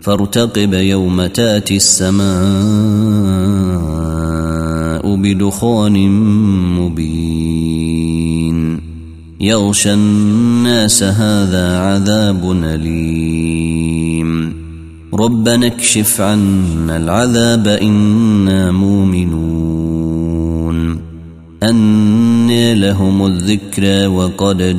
فارتقب يوم تأتي السماء بدخان مبين. يغشى الناس هذا عذاب أليم. ربنا اكشف عنا العذاب إنا مؤمنون. أني لهم الذكرى وقد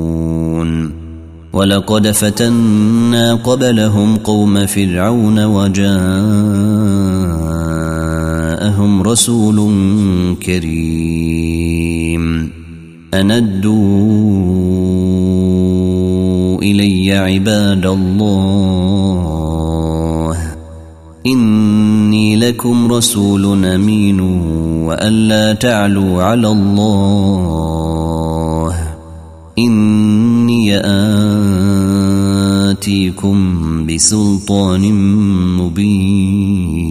ولقد فتنا قبلهم قوم فرعون وجاءهم رسول كريم. أندوا إلي عباد الله. إني لكم رسول أمين وألا تعلوا على الله. إني آتيكم بسلطان مبين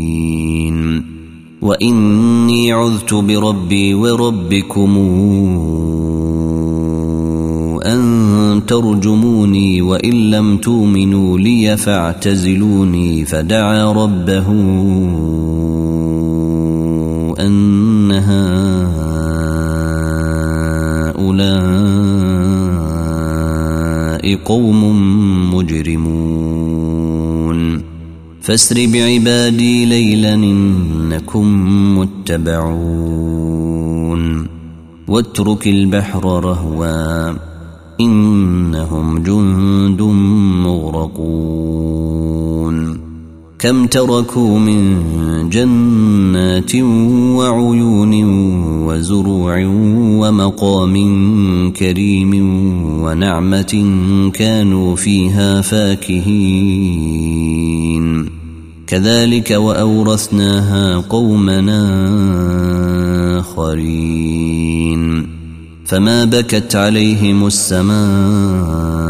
وإني عذت بربي وربكم أن ترجموني وإن لم تؤمنوا لي فاعتزلوني فدعا ربه أن هؤلاء قوم مجرمون. فاسر بعبادي ليلا إنكم متبعون. واترك البحر رهوا إنهم جند مغرقون. كم تركوا من جنات وعيون وزروع ومقام كريم ونعمة كانوا فيها فاكهين. كذلك وأورثناها قومنا آخرين. فما بكت عليهم السماء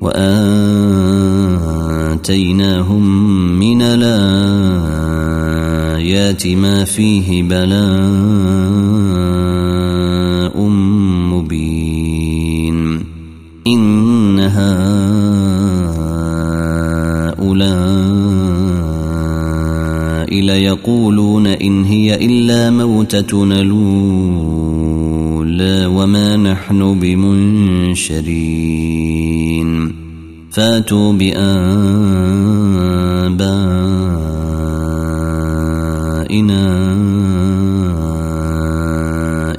وآتيناهم من الآيات ما فيه بلاء مبين. إن هؤلاء ليقولون إن هي إلا موتتنا الأولى. وما نحن بمنشرين. فاتوا بآبائنا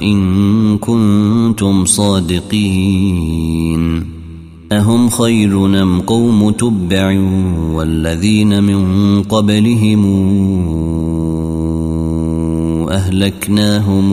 إن كنتم صادقين. أهم خير نم قوم تبع والذين من قبلهم أهلكناهم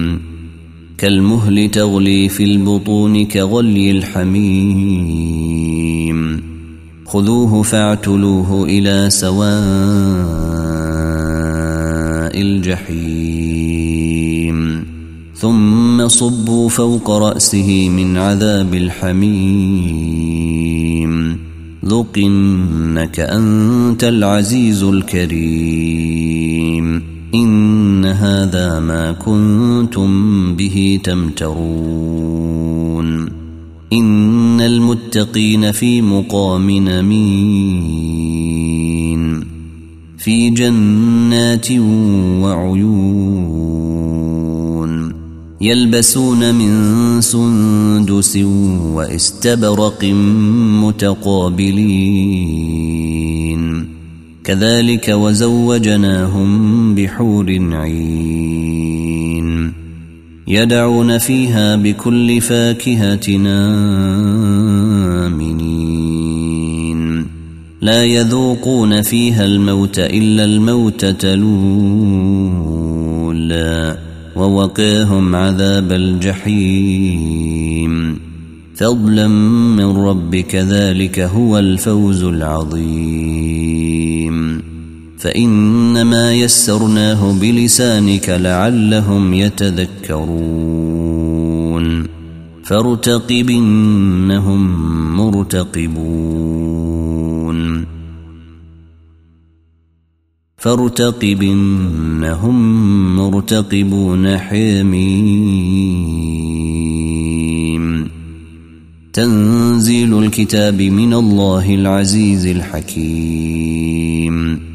كالمهل تغلي في البطون كغلي الحميم. خذوه فاعتلوه إلى سواء الجحيم. ثم صبوا فوق رأسه من عذاب الحميم. ذق إنك أنت العزيز الكريم. هذا ما كنتم به تمترون. إن المتقين في مقام أمين. في جنات وعيون. يلبسون من سندس وإستبرق متقابلين. كذلك وزوجناهم بحور عين يدعون فيها بكل فاكهة آمنين. لا يذوقون فيها الموت إلا الموته الاولى ووقاهم عذاب الجحيم. فضلا من ربك ذلك هو الفوز العظيم. فإنما يسرناه بلسانك لعلهم يتذكرون. فارتقب إنهم مرتقبون. فارتقب إنهم مرتقبون حميم. تنزيل الكتاب من الله العزيز الحكيم.